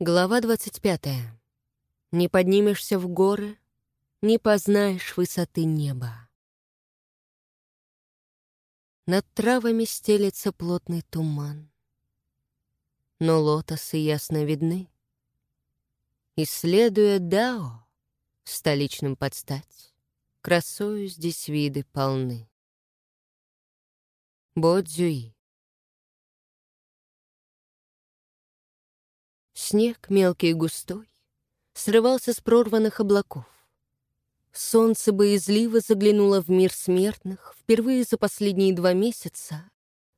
Глава 25. Не поднимешься в горы, не познаешь высоты неба. Над травами стелется плотный туман, но лотосы ясно видны. Исследуя Дао, столичным подстать, красою здесь виды полны. Бодзюи Снег, мелкий и густой, срывался с прорванных облаков. Солнце боязливо заглянуло в мир смертных впервые за последние два месяца,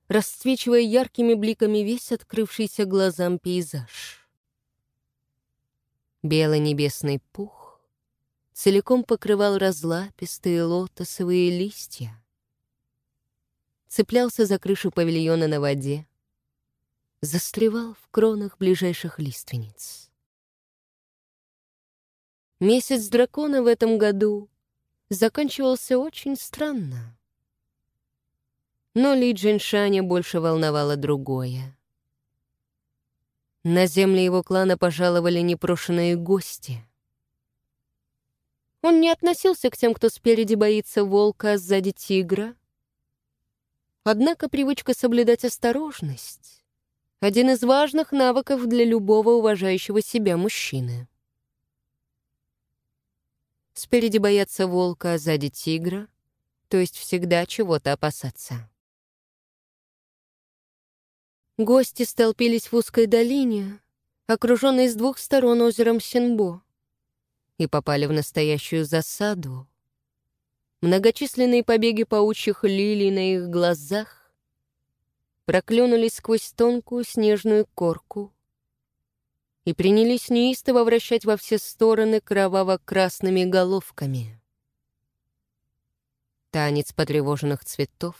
расцвечивая яркими бликами весь открывшийся глазам пейзаж. Белый небесный пух целиком покрывал разлапистые лотосовые листья, цеплялся за крышу павильона на воде, застревал в кронах ближайших лиственниц. Месяц дракона в этом году заканчивался очень странно. Но Ли Джиншаня больше волновало другое. На земле его клана пожаловали непрошенные гости. Он не относился к тем, кто спереди боится волка, а сзади тигра. Однако привычка соблюдать осторожность один из важных навыков для любого уважающего себя мужчины. Спереди бояться волка, а сзади тигра, то есть всегда чего-то опасаться. Гости столпились в узкой долине, окруженной с двух сторон озером Синбо, и попали в настоящую засаду. Многочисленные побеги паучьих лилий на их глазах проклюнулись сквозь тонкую снежную корку и принялись неистово вращать во все стороны кроваво-красными головками. Танец потревоженных цветов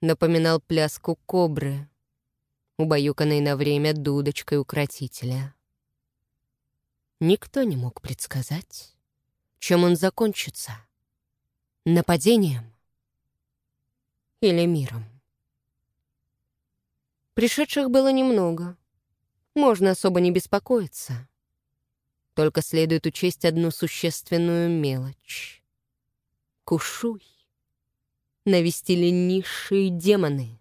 напоминал пляску кобры, убаюканной на время дудочкой укротителя. Никто не мог предсказать, чем он закончится — нападением или миром. Пришедших было немного. Можно особо не беспокоиться. Только следует учесть одну существенную мелочь. Кушуй навестили низшие демоны.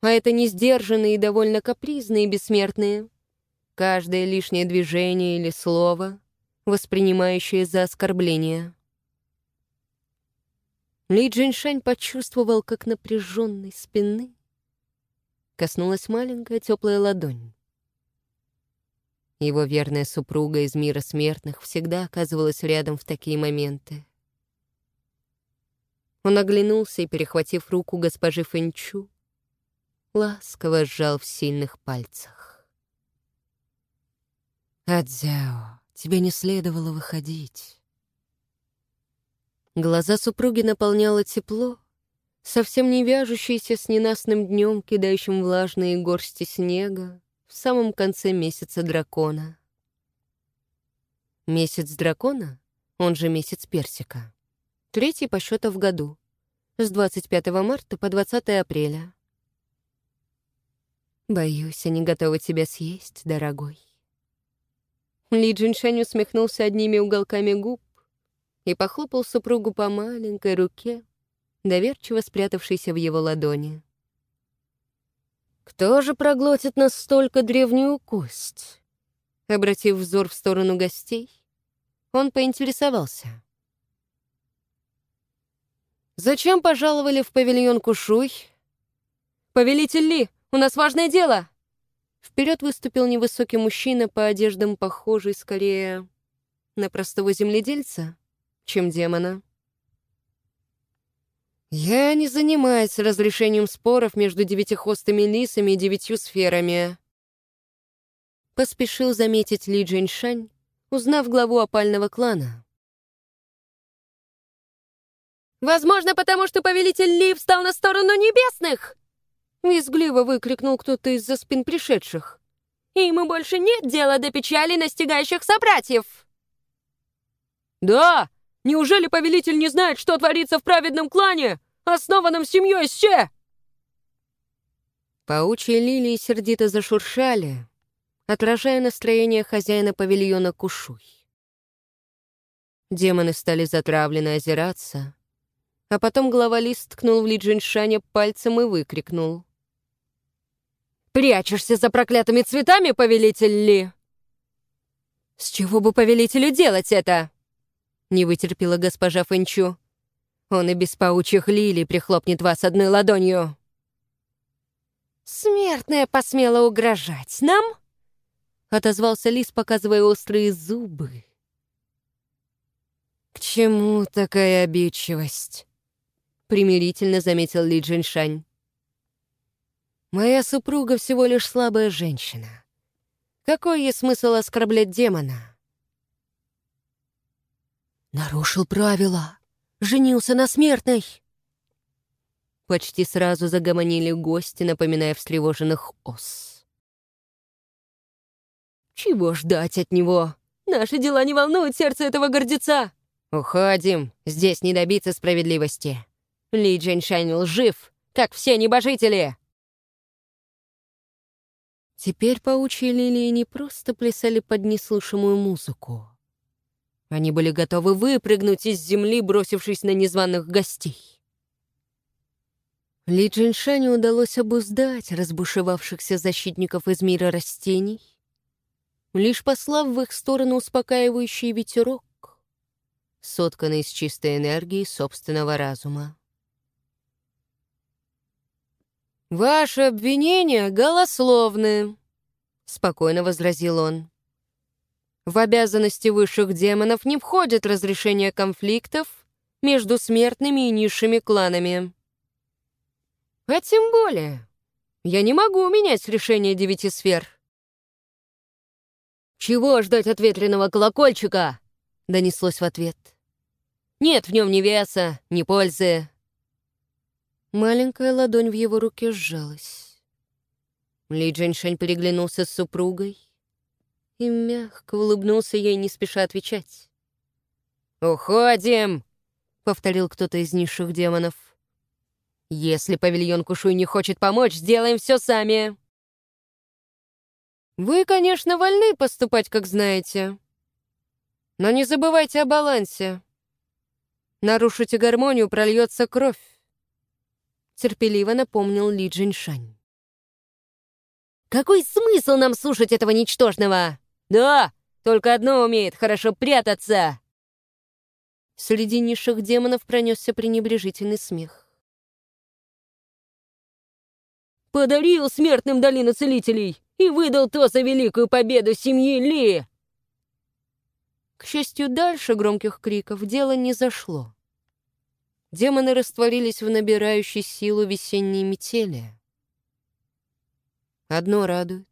А это не сдержанные и довольно капризные бессмертные. Каждое лишнее движение или слово, воспринимающее за оскорбление. Ли Джиншань почувствовал, как напряженной спины коснулась маленькая теплая ладонь. Его верная супруга из мира смертных всегда оказывалась рядом в такие моменты. Он оглянулся и, перехватив руку госпожи Фэнчу, ласково сжал в сильных пальцах. «Адзяо, тебе не следовало выходить». Глаза супруги наполняло тепло, совсем не вяжущийся с ненастным днем, кидающим влажные горсти снега в самом конце месяца дракона. Месяц дракона, он же месяц персика, третий по счету в году, с 25 марта по 20 апреля. Боюсь, они готовы тебя съесть, дорогой. Ли Джиншань усмехнулся одними уголками губ и похлопал супругу по маленькой руке, доверчиво спрятавшийся в его ладони. «Кто же проглотит настолько древнюю кость?» Обратив взор в сторону гостей, он поинтересовался. «Зачем пожаловали в павильон Кушуй?» «Повелитель Ли, у нас важное дело!» Вперед выступил невысокий мужчина по одеждам, похожий скорее на простого земледельца, чем демона. «Я не занимаюсь разрешением споров между девятихвостыми лисами и девятью сферами», поспешил заметить Ли Джиншань, узнав главу опального клана. «Возможно, потому что повелитель Ли встал на сторону небесных!» Визгливо выкрикнул кто-то из-за спин пришедших. «И ему больше нет дела до печали настигающих собратьев!» «Да! Неужели повелитель не знает, что творится в праведном клане, основанном семьей Се?» Паучьи лилии сердито зашуршали, отражая настроение хозяина павильона Кушуй. Демоны стали затравленно озираться, а потом глава Лис ткнул в Ли Джиншаня пальцем и выкрикнул. «Прячешься за проклятыми цветами, повелитель Ли?» «С чего бы повелителю делать это?» Не вытерпела госпожа Фэнчу. «Он и без паучьих лилий прихлопнет вас одной ладонью». «Смертная посмела угрожать нам?» Отозвался лис, показывая острые зубы. «К чему такая обидчивость?» Примирительно заметил Ли Джиншань. «Моя супруга всего лишь слабая женщина. Какой ей смысл оскорблять демона?» «Нарушил правила. Женился на смертной!» Почти сразу загомонили гости, напоминая встревоженных ос. «Чего ждать от него? Наши дела не волнуют сердце этого гордеца!» «Уходим, здесь не добиться справедливости. Ли Джиншань лжив, как все небожители!» Теперь паучьи лилии не просто плясали под неслышимую музыку. Они были готовы выпрыгнуть из земли, бросившись на незваных гостей. Ли Джиншаню удалось обуздать разбушевавшихся защитников из мира растений, лишь послав в их сторону успокаивающий ветерок, сотканный из чистой энергии собственного разума. «Ваши обвинения голословны», — спокойно возразил он. «В обязанности высших демонов не входит разрешение конфликтов между смертными и низшими кланами». А тем более, я не могу менять решение девяти сфер. «Чего ждать от ветреного колокольчика?» — донеслось в ответ. «Нет в нем ни веса, ни пользы». Маленькая ладонь в его руке сжалась. Ли Джиншень переглянулся с супругой и мягко улыбнулся ей, не спеша отвечать. «Уходим!» — повторил кто-то из низших демонов. Если павильон Кушуй не хочет помочь, сделаем все сами. Вы, конечно, вольны поступать, как знаете. Но не забывайте о балансе. Нарушите гармонию, прольется кровь. Терпеливо напомнил Ли Джиншань. Какой смысл нам слушать этого ничтожного? Да, только одно умеет хорошо прятаться. Среди низших демонов пронесся пренебрежительный смех. подарил смертным долину целителей и выдал то за великую победу семьи Ли!» К счастью, дальше громких криков дело не зашло. Демоны растворились в набирающей силу весенней метели. Одно радует.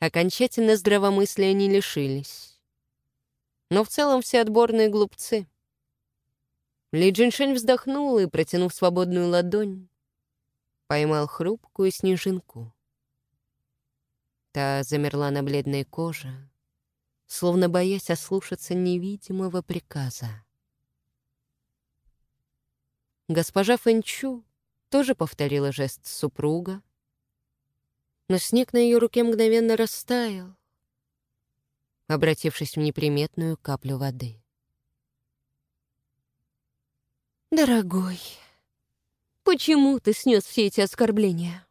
Окончательно здравомыслия не лишились. Но в целом все отборные глупцы. Ли Джиншень вздохнул и, протянув свободную ладонь, поймал хрупкую снежинку. Та замерла на бледной коже, словно боясь ослушаться невидимого приказа. Госпожа Фэнчу тоже повторила жест супруга, но снег на ее руке мгновенно растаял, обратившись в неприметную каплю воды. «Дорогой», Почему ты снес все эти оскорбления?»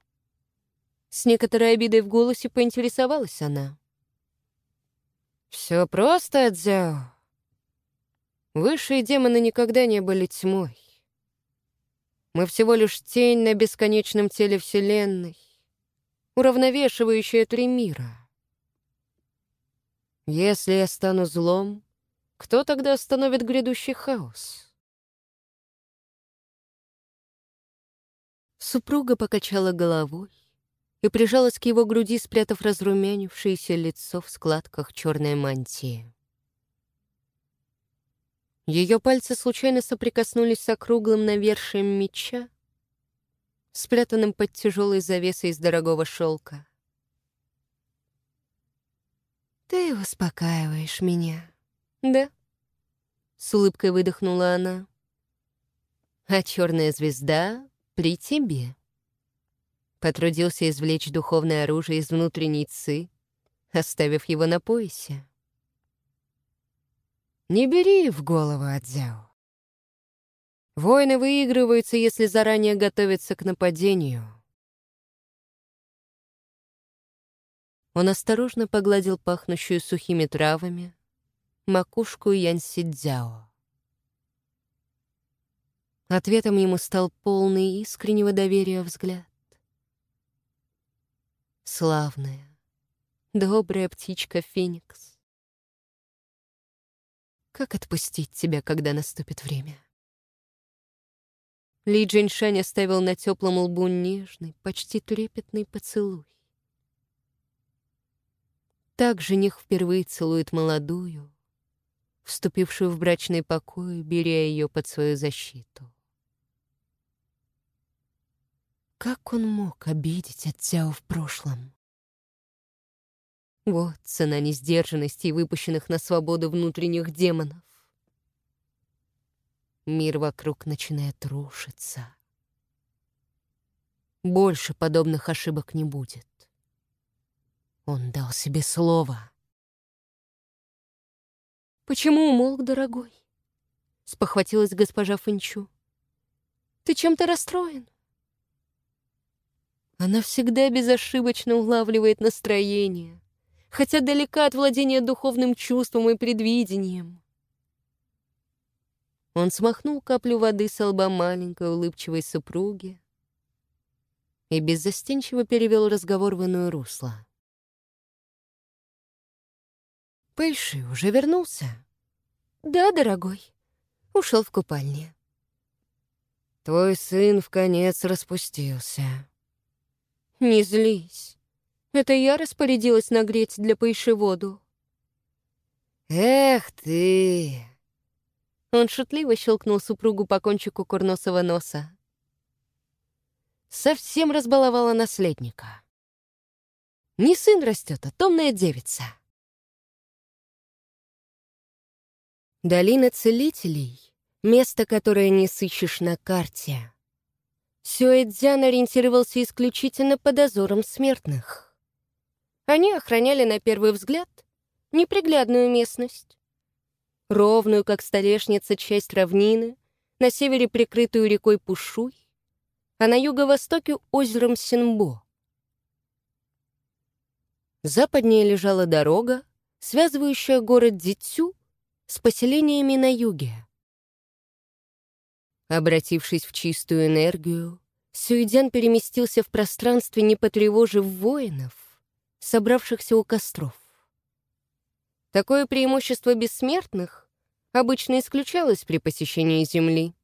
С некоторой обидой в голосе поинтересовалась она. «Все просто, Дзяо. Высшие демоны никогда не были тьмой. Мы всего лишь тень на бесконечном теле Вселенной, уравновешивающая три мира. Если я стану злом, кто тогда остановит грядущий хаос?» Супруга покачала головой и прижалась к его груди, спрятав разрумянившееся лицо в складках черной мантии. Ее пальцы случайно соприкоснулись с округлым навершием меча, спрятанным под тяжелой завесой из дорогого шелка. «Ты успокаиваешь меня, да?» С улыбкой выдохнула она. А черная звезда при тебе. Потрудился извлечь духовное оружие из внутренней ци оставив его на поясе. Не бери в голову Адзяо. Войны выигрываются, если заранее готовятся к нападению. Он осторожно погладил пахнущую сухими травами макушку Янсидзяо. Ответом ему стал полный искреннего доверия взгляд. Славная, добрая птичка Феникс. Как отпустить тебя, когда наступит время? Ли Джиншань оставил на теплом лбу нежный, почти трепетный поцелуй. Так жених впервые целует молодую, вступившую в брачный покой, беря ее под свою защиту. Как он мог обидеть Аттяо в прошлом? Вот цена несдержанности и выпущенных на свободу внутренних демонов. Мир вокруг начинает рушиться. Больше подобных ошибок не будет. Он дал себе слово. «Почему умолк, дорогой?» — спохватилась госпожа Фэнчу. «Ты чем-то расстроен?» Она всегда безошибочно улавливает настроение, хотя далека от владения духовным чувством и предвидением. Он смахнул каплю воды с лба маленькой улыбчивой супруги и беззастенчиво перевел разговор в иное русло. «Пэйши уже вернулся?» «Да, дорогой. Ушел в купальне». «Твой сын в конец распустился», «Не злись. Это я распорядилась нагреть для Паиши воду». «Эх ты!» Он шутливо щелкнул супругу по кончику курносого носа. Совсем разбаловала наследника. Не сын растет, а томная девица. Долина целителей — место, которое не сыщешь на карте. Сюэцзян ориентировался исключительно по дозорам смертных. Они охраняли на первый взгляд неприглядную местность. Ровную, как столешница, часть равнины, на севере прикрытую рекой Пушуй, а на юго-востоке — озером Синбо. Западнее лежала дорога, связывающая город Дитсю с поселениями на юге. Обратившись в чистую энергию, Сюидян переместился в пространстве, не потревожив воинов, собравшихся у костров. Такое преимущество бессмертных обычно исключалось при посещении Земли.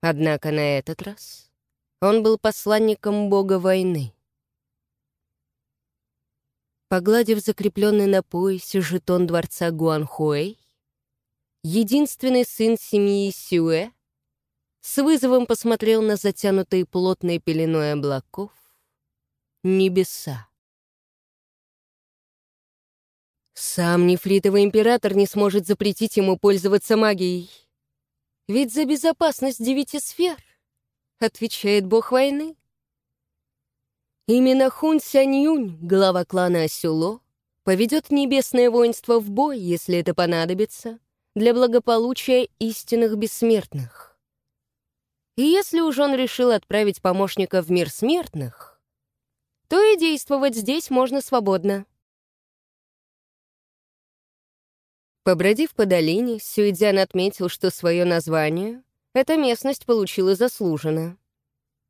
Однако на этот раз он был посланником бога войны. Погладив закрепленный на поясе жетон дворца Гуанхуэй, единственный сын семьи Сюэ с вызовом посмотрел на затянутые плотной пеленой облаков небеса. Сам нефритовый император не сможет запретить ему пользоваться магией. Ведь за безопасность девяти сфер отвечает бог войны. Именно Хун Сянь глава клана Асюло, поведет небесное воинство в бой, если это понадобится, для благополучия истинных бессмертных. И если уж он решил отправить помощника в мир смертных, то и действовать здесь можно свободно. Побродив по долине, Сюидзян отметил, что свое название эта местность получила заслуженно.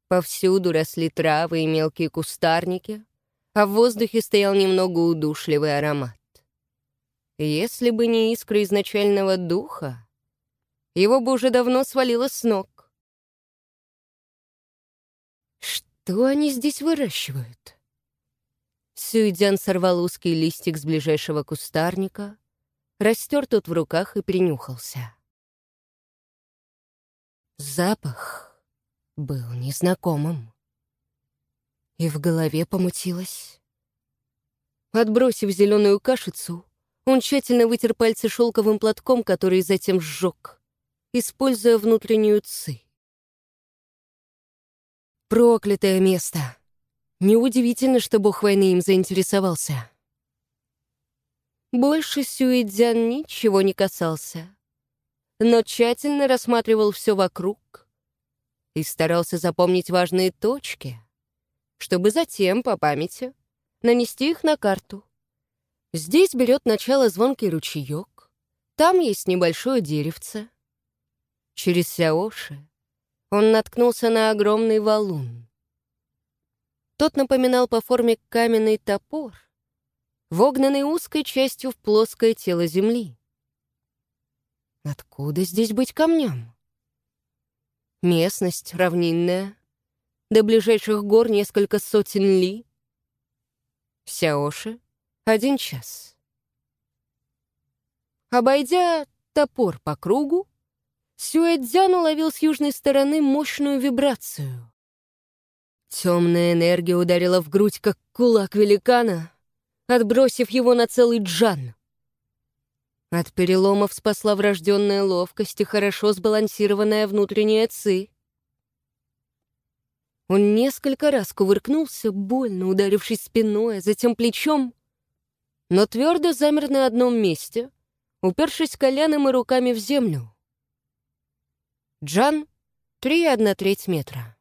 Повсюду росли травы и мелкие кустарники, а в воздухе стоял немного удушливый аромат. Если бы не искра изначального духа, его бы уже давно свалило с ног. Что они здесь выращивают? Сюйдзян сорвал узкий листик с ближайшего кустарника, растер тот в руках и принюхался. Запах был незнакомым. И в голове помутилось. Отбросив зеленую кашицу, он тщательно вытер пальцы шелковым платком, который затем сжег, используя внутреннюю ци. Проклятое место. Неудивительно, что бог войны им заинтересовался. Больше Сюидзян ничего не касался, но тщательно рассматривал все вокруг и старался запомнить важные точки, чтобы затем, по памяти, нанести их на карту. Здесь берет начало звонкий ручеек, там есть небольшое деревце. Через Сяоши он наткнулся на огромный валун. Тот напоминал по форме каменный топор, вогнанный узкой частью в плоское тело земли. Откуда здесь быть камням? Местность равнинная, до ближайших гор несколько сотен ли. Сяоши — один час. Обойдя топор по кругу, Сюэцзян уловил с южной стороны мощную вибрацию. Темная энергия ударила в грудь, как кулак великана, отбросив его на целый джан. От переломов спасла врожденная ловкость и хорошо сбалансированная внутренняя ци. Он несколько раз кувыркнулся, больно ударившись спиной, а затем плечом, но твердо замер на одном месте, упершись коленом и руками в землю. Джан — три одна треть метра.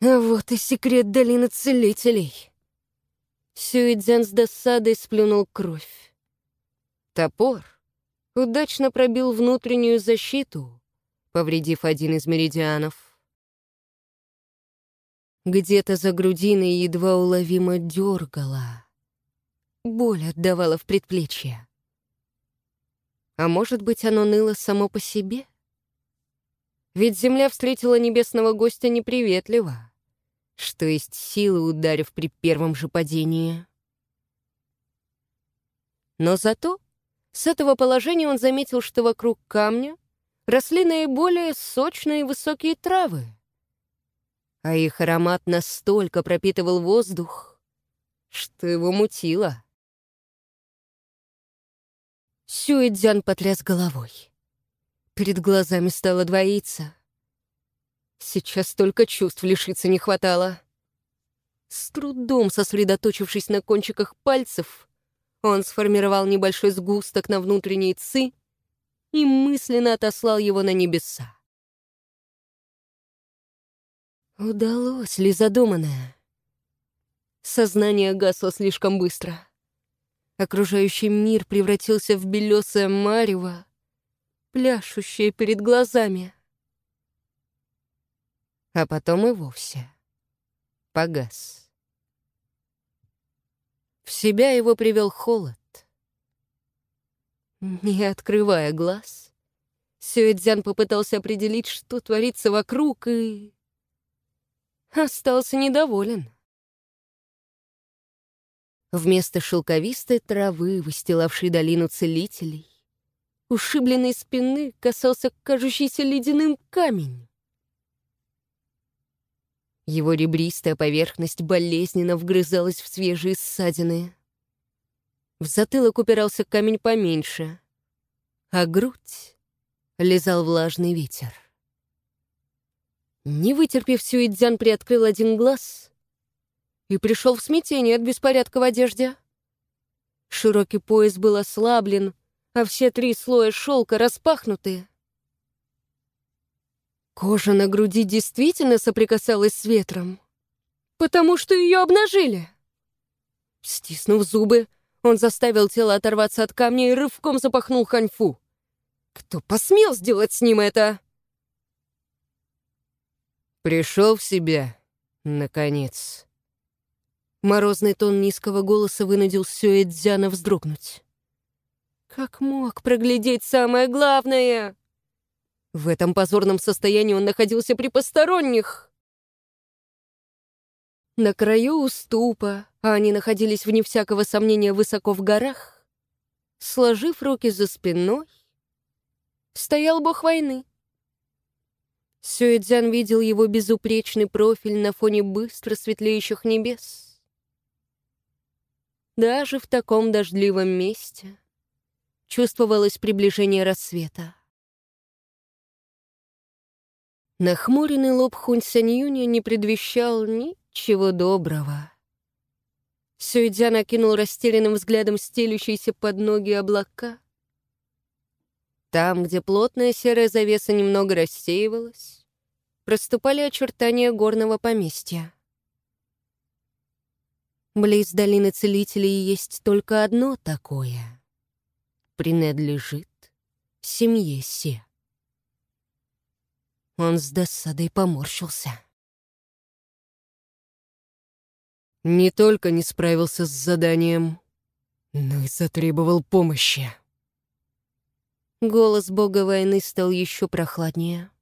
А вот и секрет долины целителей. Сюидзян с досадой сплюнул кровь. Топор удачно пробил внутреннюю защиту, повредив один из меридианов. Где-то за грудиной едва уловимо дергала. Боль отдавала в предплечье. А может быть, оно ныло само по себе? Ведь земля встретила небесного гостя неприветливо что есть силы, ударив при первом же падении. Но зато с этого положения он заметил, что вокруг камня росли наиболее сочные высокие травы, а их аромат настолько пропитывал воздух, что его мутило. Сюэдзян потряс головой. Перед глазами стало двоиться — Сейчас только чувств лишиться не хватало. С трудом сосредоточившись на кончиках пальцев, он сформировал небольшой сгусток на внутренней ци и мысленно отослал его на небеса. Удалось ли задуманное? Сознание гасло слишком быстро. Окружающий мир превратился в белесое марево, пляшущее перед глазами а потом и вовсе погас. В себя его привел холод. Не открывая глаз, Сюэцзян попытался определить, что творится вокруг, и... остался недоволен. Вместо шелковистой травы, выстилавшей долину целителей, ушибленной спины касался кажущийся ледяным камень. Его ребристая поверхность болезненно вгрызалась в свежие ссадины. В затылок упирался камень поменьше, а грудь лизал влажный ветер. Не вытерпев, Сюидзян приоткрыл один глаз и пришел в смятение от беспорядка в одежде. Широкий пояс был ослаблен, а все три слоя шелка распахнуты. Кожа на груди действительно соприкасалась с ветром, потому что ее обнажили. Стиснув зубы, он заставил тело оторваться от камня и рывком запахнул ханьфу. Кто посмел сделать с ним это? Пришел в себя, наконец. Морозный тон низкого голоса вынудил Сюэдзяна вздрогнуть. Как мог проглядеть самое главное? В этом позорном состоянии он находился при посторонних. На краю уступа, а они находились вне всякого сомнения высоко в горах, сложив руки за спиной, стоял бог войны. Сюэдзян видел его безупречный профиль на фоне быстро светлеющих небес. Даже в таком дождливом месте чувствовалось приближение рассвета. Нахмуренный лоб Хунь Сяньюня не предвещал ничего доброго. Сюэдзян окинул растерянным взглядом стелющиеся под ноги облака. Там, где плотная серая завеса немного рассеивалась, проступали очертания горного поместья. Близ долины целителей есть только одно такое. Принадлежит семье Се. Он с досадой поморщился. Не только не справился с заданием, но и затребовал помощи. Голос бога войны стал еще прохладнее.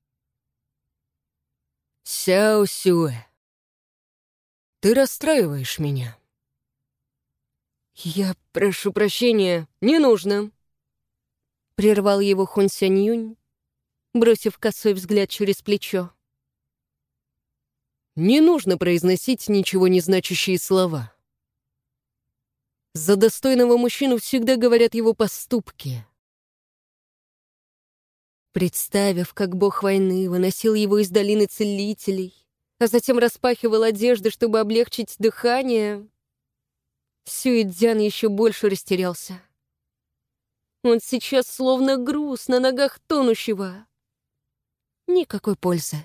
«Сяо Сюэ, ты расстраиваешь меня». «Я прошу прощения, не нужно», — прервал его Хун Сянь Юнь, бросив косой взгляд через плечо. Не нужно произносить ничего не значащие слова. За достойного мужчину всегда говорят его поступки. Представив, как бог войны выносил его из долины целителей, а затем распахивал одежды, чтобы облегчить дыхание, Сюэдзян еще больше растерялся. Он сейчас словно груз на ногах тонущего. Никакой пользы,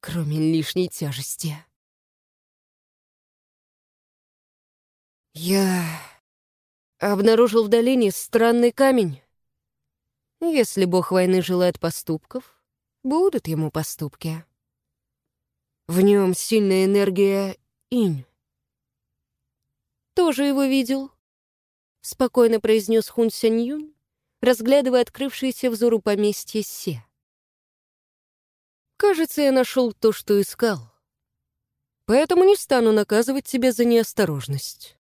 кроме лишней тяжести. Я обнаружил в долине странный камень. Если бог войны желает поступков, будут ему поступки. В нем сильная энергия инь. Тоже его видел? Спокойно произнес Хун Сянь Юнь, разглядывая открывшееся взору поместье Се. Кажется, я нашел то, что искал. Поэтому не стану наказывать тебя за неосторожность.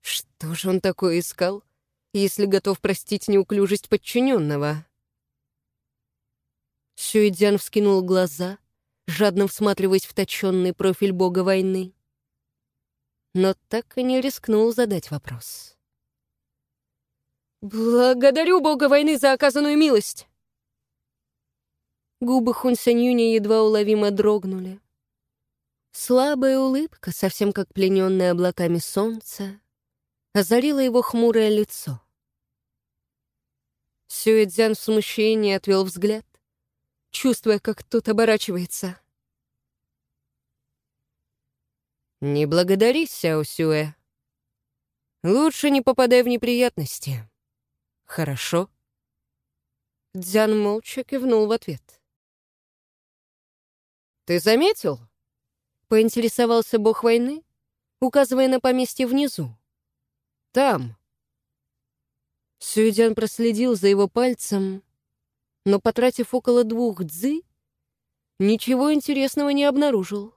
Что же он такое искал, если готов простить неуклюжесть подчиненного? Сюэдзян вскинул глаза, жадно всматриваясь в точенный профиль бога войны. Но так и не рискнул задать вопрос. «Благодарю бога войны за оказанную милость!» Губы Хун Санюня едва уловимо дрогнули. Слабая улыбка, совсем как плененная облаками солнца, озарила его хмурое лицо. Сюэцзян в смущении отвел взгляд, чувствуя, как тот оборачивается. «Не благодари, Сяо Сюэ. Лучше не попадай в неприятности. Хорошо?» Дзян молча кивнул в ответ. «Ты заметил?» — поинтересовался бог войны, указывая на поместье внизу. «Там». Сюэдян проследил за его пальцем, но, потратив около двух дзы, ничего интересного не обнаружил.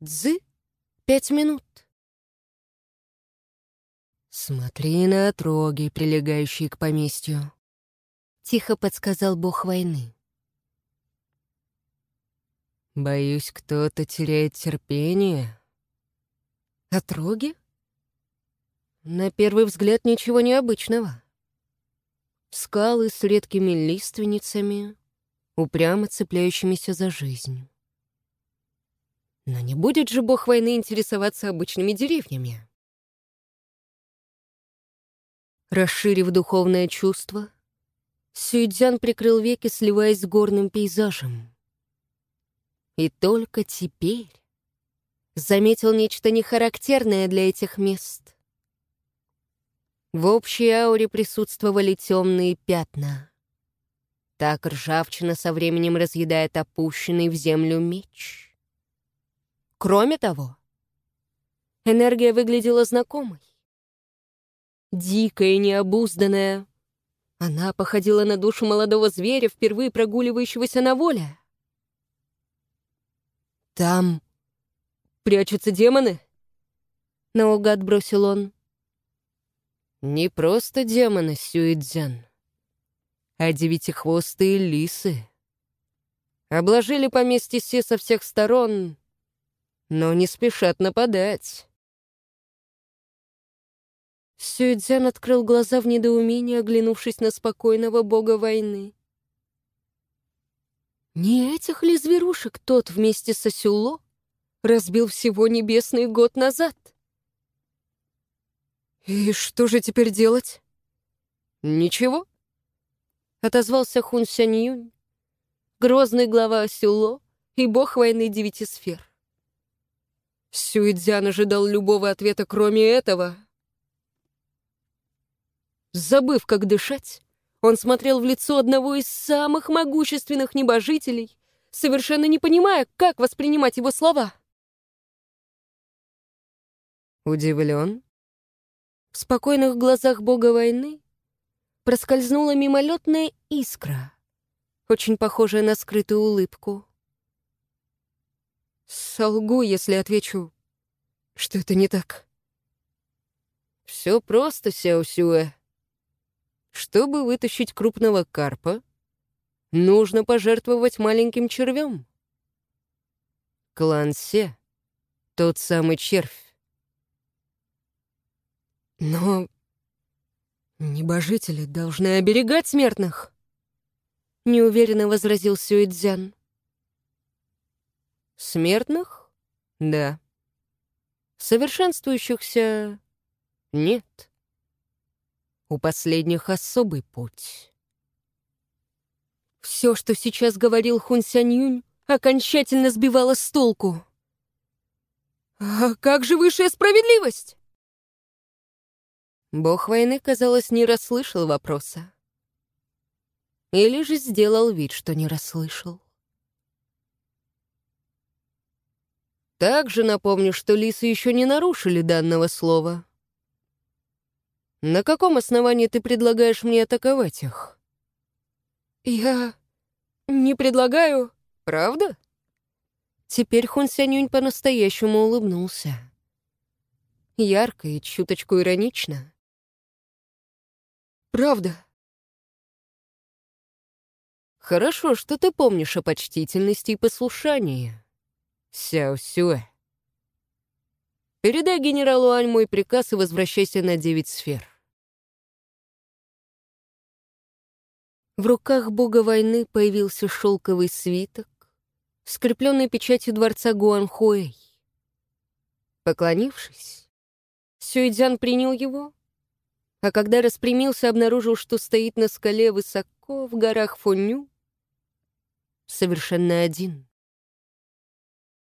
Дзы — пять минут. «Смотри на отроги, прилегающие к поместью», — тихо подсказал бог войны. Боюсь, кто-то теряет терпение. Отроги? На первый взгляд ничего необычного. Скалы с редкими лиственницами, упрямо цепляющимися за жизнь. Но не будет же бог войны интересоваться обычными деревнями. Расширив духовное чувство, Сюйдзян прикрыл веки, сливаясь с горным пейзажем. И только теперь заметил нечто нехарактерное для этих мест. В общей ауре присутствовали темные пятна. Так ржавчина со временем разъедает опущенный в землю меч. Кроме того, энергия выглядела знакомой. Дикая и необузданная, она походила на душу молодого зверя, впервые прогуливающегося на воле. «Там прячутся демоны?» Наугад бросил он. «Не просто демоны, Сюидзян, а девятихвостые лисы. Обложили поместье все со всех сторон, но не спешат нападать». Сюэцзян открыл глаза в недоумении, оглянувшись на спокойного бога войны. Не этих ли зверушек тот вместе со Сюло разбил всего небесный год назад. «И что же теперь делать?» «Ничего», — отозвался Хун Сянь Юнь, грозный глава Сюло и бог войны девяти сфер. Сюидзян ожидал любого ответа, кроме этого. Забыв, как дышать, он смотрел в лицо одного из самых могущественных небожителей, совершенно не понимая, как воспринимать его слова. Удивлен. В спокойных глазах бога войны проскользнула мимолетная искра, очень похожая на скрытую улыбку. Солгу, если отвечу, что это не так. Все просто, Сяосюэ. Чтобы вытащить крупного карпа, нужно пожертвовать маленьким червем. Клан Се — тот самый червь. Но небожители должны оберегать смертных, — неуверенно возразил Сюэцзян. Смертных? Да. Совершенствующихся нет. У последних особый путь. Все, что сейчас говорил Хун Сянь Юнь, окончательно сбивало с толку. «А как же высшая справедливость?» Бог войны, казалось, не расслышал вопроса. Или же сделал вид, что не расслышал. Также напомню, что лисы еще не нарушили данного слова. На каком основании ты предлагаешь мне атаковать их? Я не предлагаю, правда? Теперь Хун Сянюнь по-настоящему улыбнулся. Ярко и чуточку иронично. Правда. Хорошо, что ты помнишь о почтительности и послушании. Сяо Сюэ. Передай генералу Ань мой приказ и возвращайся на девять сфер. В руках бога войны появился шелковый свиток, скрепленный печатью дворца Гуанхуэй. Поклонившись, Сюэдзян принял его, а когда распрямился, обнаружил, что стоит на скале высоко в горах Фоню, совершенно один.